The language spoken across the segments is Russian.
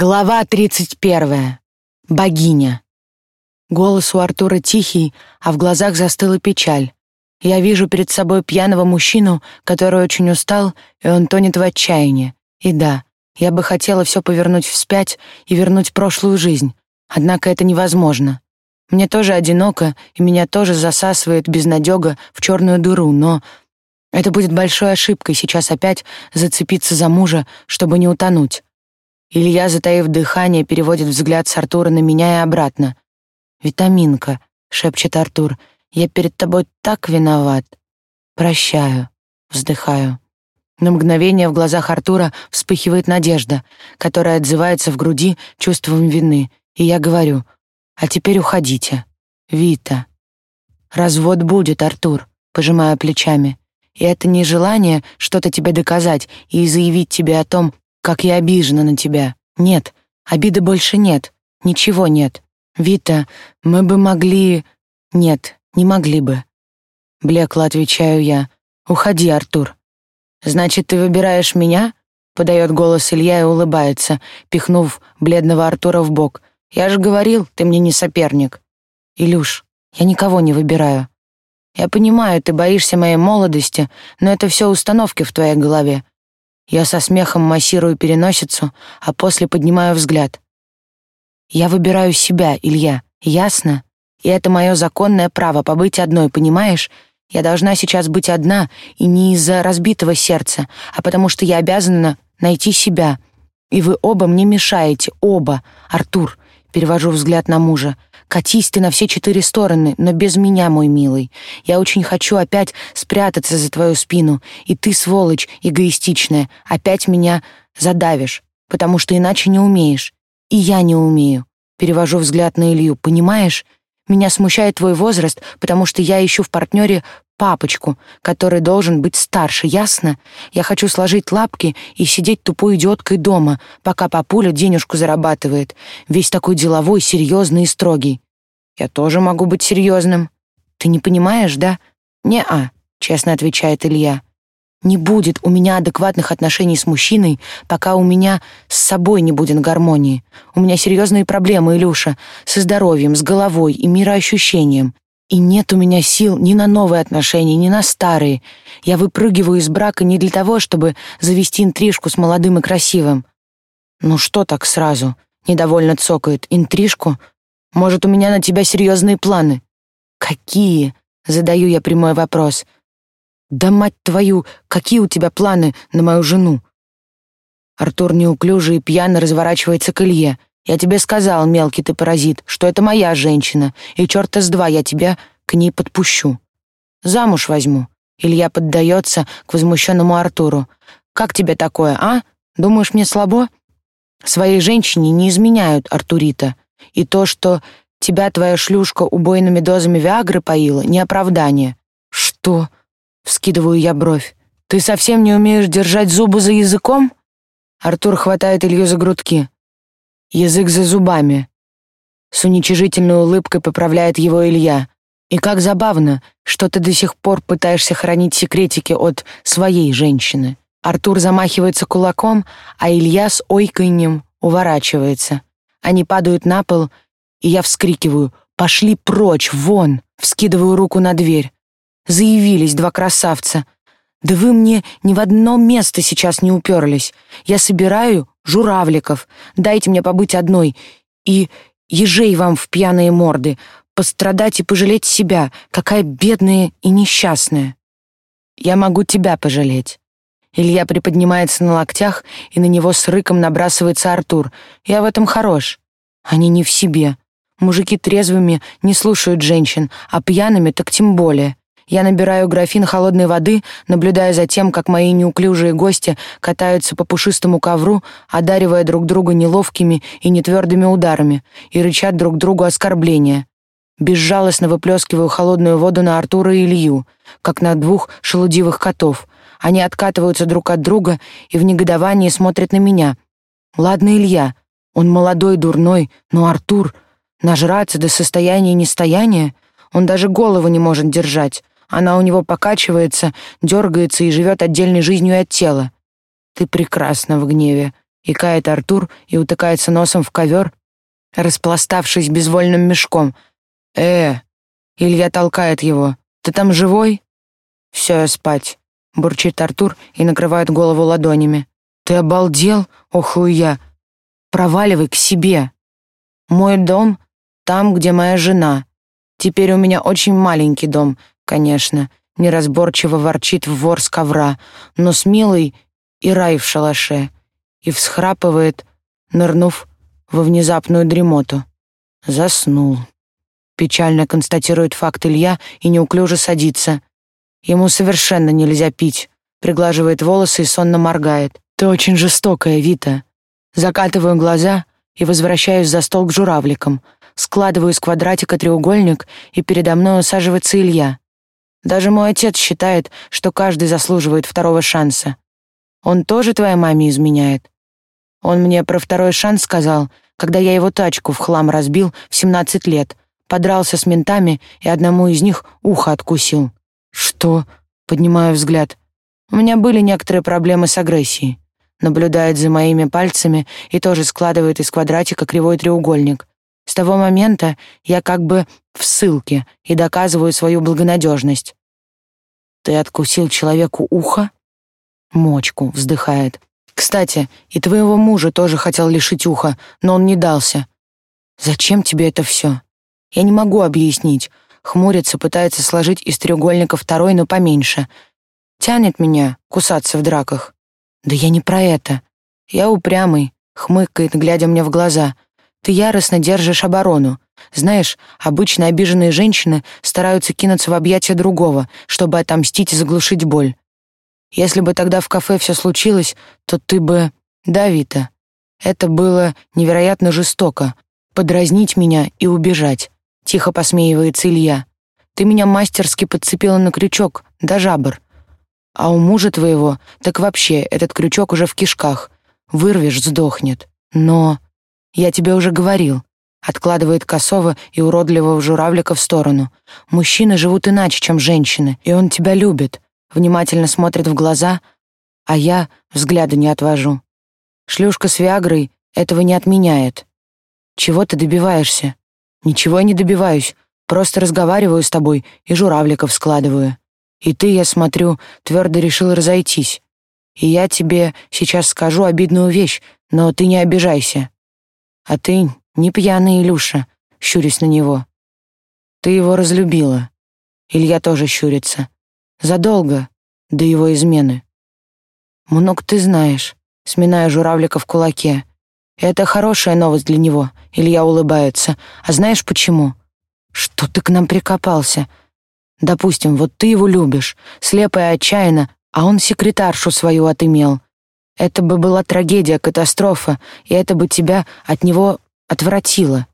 Глава 31. Богиня. Голос у Артура тихий, а в глазах застыла печаль. Я вижу перед собой пьяного мужчину, который очень устал, и он тонет в отчаянии. И да, я бы хотела все повернуть вспять и вернуть прошлую жизнь. Однако это невозможно. Мне тоже одиноко, и меня тоже засасывает безнадега в черную дыру, но это будет большой ошибкой сейчас опять зацепиться за мужа, чтобы не утонуть. Илья, затаив дыхание, переводит взгляд с Артура на меня и обратно. «Витаминка», — шепчет Артур, — «я перед тобой так виноват». «Прощаю», — вздыхаю. На мгновение в глазах Артура вспыхивает надежда, которая отзывается в груди чувством вины, и я говорю, «А теперь уходите». «Вита». «Развод будет, Артур», — пожимая плечами. «И это не желание что-то тебе доказать и заявить тебе о том, как я обижена на тебя. Нет, обиды больше нет. Ничего нет. Вита, мы бы могли... Нет, не могли бы. Блекло отвечаю я. Уходи, Артур. Значит, ты выбираешь меня? Подает голос Илья и улыбается, пихнув бледного Артура в бок. Я же говорил, ты мне не соперник. Илюш, я никого не выбираю. Я понимаю, ты боишься моей молодости, но это все установки в твоей голове. Я со смехом массирую переносицу, а после поднимаю взгляд. Я выбираю себя, Илья, ясно? И это мое законное право побыть одной, понимаешь? Я должна сейчас быть одна, и не из-за разбитого сердца, а потому что я обязана найти себя. И вы оба мне мешаете, оба. Артур, перевожу взгляд на мужа. Катись ты на все четыре стороны, но без меня, мой милый. Я очень хочу опять спрятаться за твою спину, и ты, сволочь эгоистичная, опять меня задавишь, потому что иначе не умеешь. И я не умею. Перевожу взгляд на Илью. Понимаешь? Меня смущает твой возраст, потому что я ищу в партнере папочку, который должен быть старше, ясно? Я хочу сложить лапки и сидеть тупой идиоткой дома, пока папуля денежку зарабатывает, весь такой деловой, серьезный и строгий. Я тоже могу быть серьезным. Ты не понимаешь, да? Не-а, честно отвечает Илья. Не будет у меня адекватных отношений с мужчиной, пока у меня с собой не будет гармонии. У меня серьезные проблемы, Илюша, со здоровьем, с головой и мироощущением. И нет у меня сил ни на новые отношения, ни на старые. Я выпрыгиваю из брака не для того, чтобы завести интрижку с молодым и красивым. Ну что так сразу? Недовольно цокает. Интрижку? Может, у меня на тебя серьезные планы? Какие? Задаю я прямой вопрос. Да мать твою, какие у тебя планы на мою жену? Артур неуклюже и пьяно разворачивается к Илье. Я тебе сказал, мелкий ты паразит, что это моя женщина, и черта с два я тебя к ней подпущу. Замуж возьму. Илья поддается к возмущенному Артуру. Как тебе такое, а? Думаешь, мне слабо? Своей женщине не изменяют, Артурита. И то, что тебя твоя шлюшка убойными дозами Виагры поила, не оправдание. Что? Вскидываю я бровь. Ты совсем не умеешь держать зубы за языком? Артур хватает Илью за грудки. Язык за зубами. С уничижительной улыбкой поправляет его Илья. И как забавно, что ты до сих пор пытаешься хранить секретики от своей женщины. Артур замахивается кулаком, а Илья с ойканьем уворачивается. Они падают на пол, и я вскрикиваю «Пошли прочь, вон!» Вскидываю руку на дверь. Заявились два красавца. Да вы мне ни в одно место сейчас не уперлись. Я собираю журавликов, дайте мне побыть одной, и ежей вам в пьяные морды, пострадать и пожалеть себя, какая бедная и несчастная. Я могу тебя пожалеть. Илья приподнимается на локтях, и на него с рыком набрасывается Артур. Я в этом хорош. Они не в себе. Мужики трезвыми не слушают женщин, а пьяными так тем более. Я набираю графин холодной воды, наблюдая за тем, как мои неуклюжие гости катаются по пушистому ковру, одаривая друг друга неловкими и нетвердыми ударами, и рычат друг другу оскорбления. Безжалостно выплескиваю холодную воду на Артура и Илью, как на двух шелудивых котов. Они откатываются друг от друга и в негодовании смотрят на меня. Ладно, Илья, он молодой, дурной, но Артур нажраться до состояния нестояния, он даже голову не может держать. Она у него покачивается, дергается и живет отдельной жизнью от тела. Ты прекрасна в гневе, Икает Артур и утыкается носом в ковер, распластавшись безвольным мешком. «Э!» Илья толкает его. «Ты там живой?» «Все, я спать», — бурчит Артур и накрывает голову ладонями. «Ты обалдел?» — охую я. «Проваливай к себе. Мой дом там, где моя жена. Теперь у меня очень маленький дом, конечно. Неразборчиво ворчит вор с ковра, но смелый и рай в шалаше. И всхрапывает, нырнув во внезапную дремоту. Заснул. Печально констатирует факт Илья и неуклюже садится. Ему совершенно нельзя пить. Приглаживает волосы и сонно моргает. Ты очень жестокая, Вита. Закатываю глаза и возвращаюсь за стол к журавликам. Складываю из квадратика треугольник, и передо мной усаживается Илья. Даже мой отец считает, что каждый заслуживает второго шанса. Он тоже твоей маме изменяет? Он мне про второй шанс сказал, когда я его тачку в хлам разбил в 17 лет, подрался с ментами и одному из них ухо откусил. Что? Поднимаю взгляд. У меня были некоторые проблемы с агрессией. Наблюдает за моими пальцами и тоже складывает из квадратика кривой треугольник. С того момента я как бы в ссылке и доказываю свою благонадежность. Ты откусил человеку ухо? Мочку, вздыхает. Кстати, и твоего мужа тоже хотел лишить уха, но он не дался. Зачем тебе это все? Я не могу объяснить. Хмурится, пытается сложить из треугольника второй, но поменьше. Тянет меня кусаться в драках. Да я не про это. Я упрямый, хмыкает, глядя мне в глаза. Ты яростно держишь оборону. Знаешь, обычно обиженные женщины стараются кинуться в объятия другого, чтобы отомстить и заглушить боль. Если бы тогда в кафе все случилось, то ты бы... Да, Вита, это было невероятно жестоко. Подразнить меня и убежать. Тихо посмеивается Илья. Ты меня мастерски подцепила на крючок, да жабр. А у мужа твоего так вообще этот крючок уже в кишках. Вырвешь, сдохнет. Но... Я тебе уже говорил. Откладывает косого и уродливого журавлика в сторону. Мужчины живут иначе, чем женщины, и он тебя любит внимательно смотрит в глаза, а я взгляда не отвожу. Шлюшка с Виагрой этого не отменяет. Чего ты добиваешься? Ничего я не добиваюсь, просто разговариваю с тобой и журавликов складываю. И ты, я смотрю, твердо решил разойтись. И я тебе сейчас скажу обидную вещь, но ты не обижайся. А ты не пьяный, Илюша, щурясь на него. Ты его разлюбила. Илья тоже щурится. Задолго до его измены. Много ты знаешь, сминая журавлика в кулаке. Это хорошая новость для него. Илья улыбается. А знаешь почему? Что ты к нам прикопался? Допустим, вот ты его любишь, слепо и отчаянно, а он секретаршу свою отымел. Это бы была трагедия, катастрофа, и это бы тебя от него отвратило.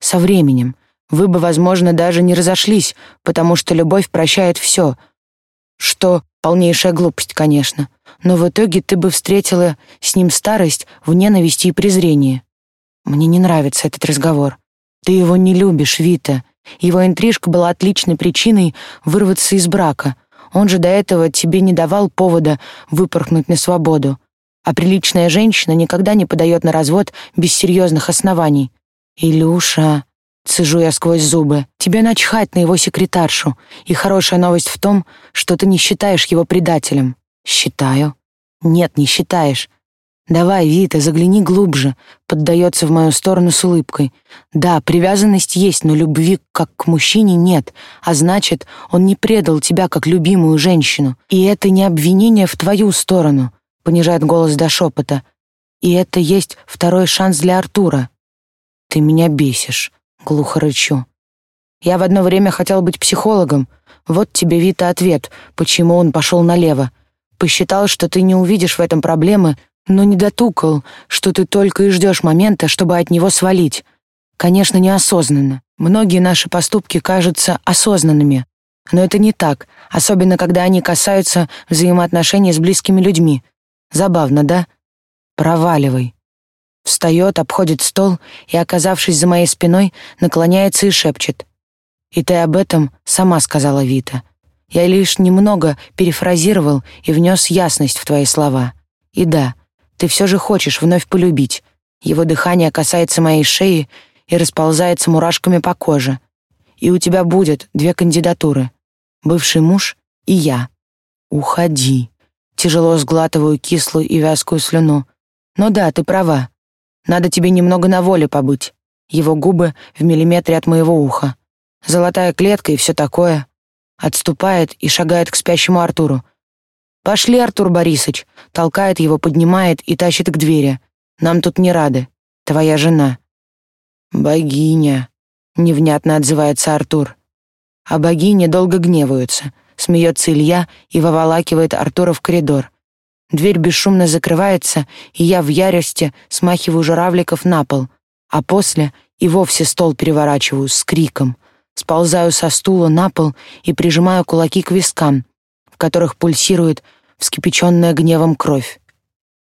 Со временем вы бы, возможно, даже не разошлись, потому что любовь прощает все — что полнейшая глупость, конечно, но в итоге ты бы встретила с ним старость в ненависти и презрении. Мне не нравится этот разговор. Ты его не любишь, Вита. Его интрижка была отличной причиной вырваться из брака. Он же до этого тебе не давал повода выпорхнуть на свободу. А приличная женщина никогда не подает на развод без серьезных оснований. Илюша, Цежу я сквозь зубы. Тебе начхать на его секретаршу. И хорошая новость в том, что ты не считаешь его предателем. Считаю. Нет, не считаешь. Давай, Вита, загляни глубже. Поддается в мою сторону с улыбкой. Да, привязанность есть, но любви как к мужчине нет. А значит, он не предал тебя как любимую женщину. И это не обвинение в твою сторону. Понижает голос до шепота. И это есть второй шанс для Артура. Ты меня бесишь глухо рычу. Я в одно время хотел быть психологом. Вот тебе, Вита, ответ, почему он пошел налево. Посчитал, что ты не увидишь в этом проблемы, но не дотукал, что ты только и ждешь момента, чтобы от него свалить. Конечно, неосознанно. Многие наши поступки кажутся осознанными. Но это не так, особенно когда они касаются взаимоотношений с близкими людьми. Забавно, да? Проваливай. Встает, обходит стол и, оказавшись за моей спиной, наклоняется и шепчет. «И ты об этом сама сказала, Вита. Я лишь немного перефразировал и внес ясность в твои слова. И да, Ты все же хочешь вновь полюбить. Его дыхание касается моей шеи и расползается мурашками по коже. И у тебя будет две кандидатуры. Бывший муж и я. Уходи. Тяжело сглатываю кислую и вязкую слюну. Но да, ты права. Надо тебе немного на воле побыть. Его губы в миллиметре от моего уха. Золотая клетка и все такое. Отступает и шагает к спящему Артуру. «Пошли, Артур Борисович!» Толкает его, поднимает и тащит к двери. «Нам тут не рады. Твоя жена». «Богиня», — невнятно отзывается Артур. А богини долго гневаются. Смеется Илья и воволакивает Артура в коридор. Дверь бесшумно закрывается, и я в ярости смахиваю журавликов на пол, а после и вовсе стол переворачиваю с криком. Сползаю со стула на пол и прижимаю кулаки к вискам, в которых пульсирует вскипяченная гневом кровь.